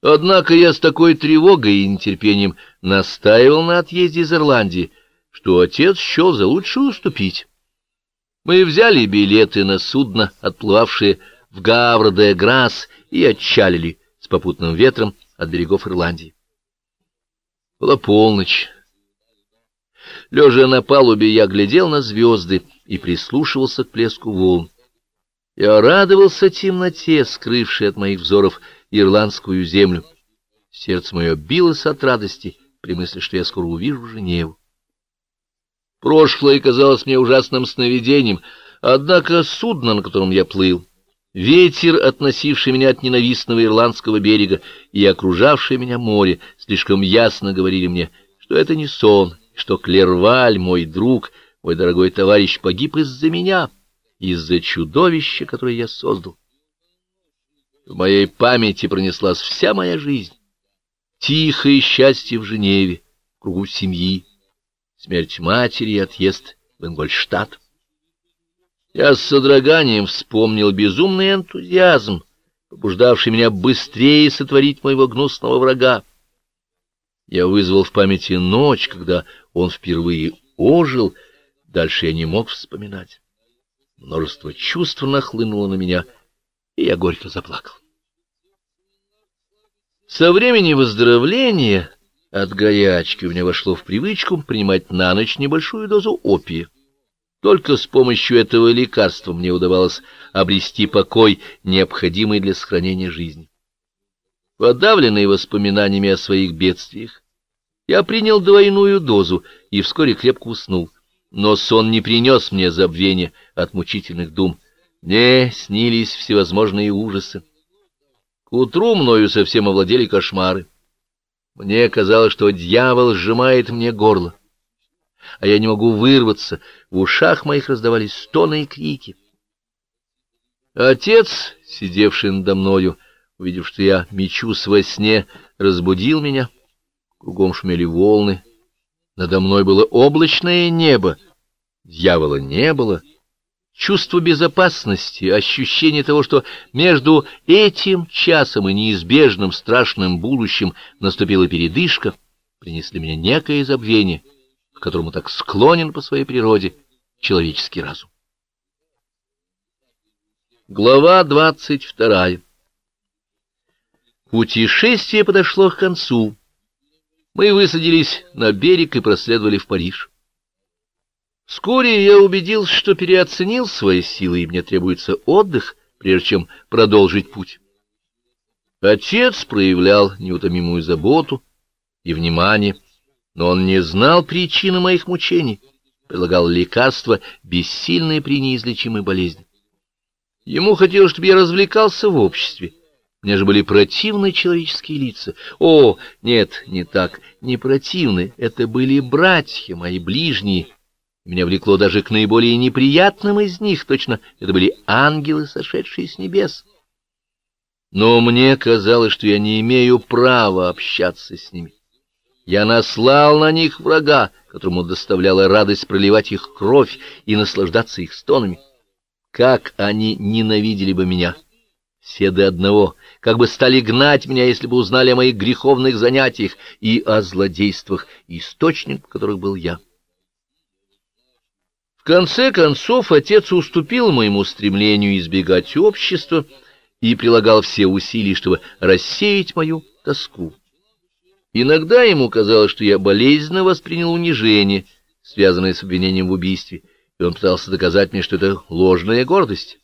Однако я с такой тревогой и нетерпением настаивал на отъезде из Ирландии, что отец счел за лучше уступить. Мы взяли билеты на судно, отплывавшее в Гавр-де-Грасс, и отчалили с попутным ветром от берегов Ирландии. Была полночь. Лежа на палубе, я глядел на звезды и прислушивался к плеску волн. Я радовался темноте, скрывшей от моих взоров ирландскую землю. Сердце мое билось от радости при мысли, что я скоро увижу Женеву. Прошлое казалось мне ужасным сновидением, однако судно, на котором я плыл, ветер, относивший меня от ненавистного ирландского берега, и окружавшее меня море, слишком ясно говорили мне, что это не сон, что Клерваль, мой друг, мой дорогой товарищ, погиб из-за меня, из-за чудовища, которое я создал. В моей памяти пронеслась вся моя жизнь. Тихое счастье в Женеве, в кругу семьи, смерть матери и отъезд в Ингольштадт. Я с содроганием вспомнил безумный энтузиазм, побуждавший меня быстрее сотворить моего гнусного врага. Я вызвал в памяти ночь, когда он впервые ожил, дальше я не мог вспоминать. Множество чувств нахлынуло на меня, и я горько заплакал. Со времени выздоровления от горячки у меня вошло в привычку принимать на ночь небольшую дозу опия. Только с помощью этого лекарства мне удавалось обрести покой, необходимый для сохранения жизни. Подавленный воспоминаниями о своих бедствиях, я принял двойную дозу и вскоре крепко уснул. Но сон не принес мне забвения от мучительных дум. Мне снились всевозможные ужасы. К утру мною совсем овладели кошмары. Мне казалось, что дьявол сжимает мне горло, а я не могу вырваться, в ушах моих раздавались стоны и крики. Отец, сидевший надо мною, увидев, что я мечусь во сне, разбудил меня. Кругом шумели волны, надо мной было облачное небо, дьявола не было — Чувство безопасности, ощущение того, что между этим часом и неизбежным страшным будущим наступила передышка, принесли мне некое забвение, к которому так склонен по своей природе человеческий разум. Глава двадцать вторая Путешествие подошло к концу. Мы высадились на берег и проследовали в Париж. Вскоре я убедился, что переоценил свои силы, и мне требуется отдых, прежде чем продолжить путь. Отец проявлял неутомимую заботу и внимание, но он не знал причины моих мучений, предлагал лекарства, бессильные при неизлечимой болезни. Ему хотелось, чтобы я развлекался в обществе. Мне же были противны человеческие лица. О, нет, не так, не противны, это были братья мои ближние, меня влекло даже к наиболее неприятным из них, точно это были ангелы, сошедшие с небес. Но мне казалось, что я не имею права общаться с ними. Я наслал на них врага, которому доставляла радость проливать их кровь и наслаждаться их стонами. Как они ненавидели бы меня! Все до одного, как бы стали гнать меня, если бы узнали о моих греховных занятиях и о злодействах, источник которых был я конце концов, отец уступил моему стремлению избегать общества и прилагал все усилия, чтобы рассеять мою тоску. Иногда ему казалось, что я болезненно воспринял унижение, связанное с обвинением в убийстве, и он пытался доказать мне, что это ложная гордость.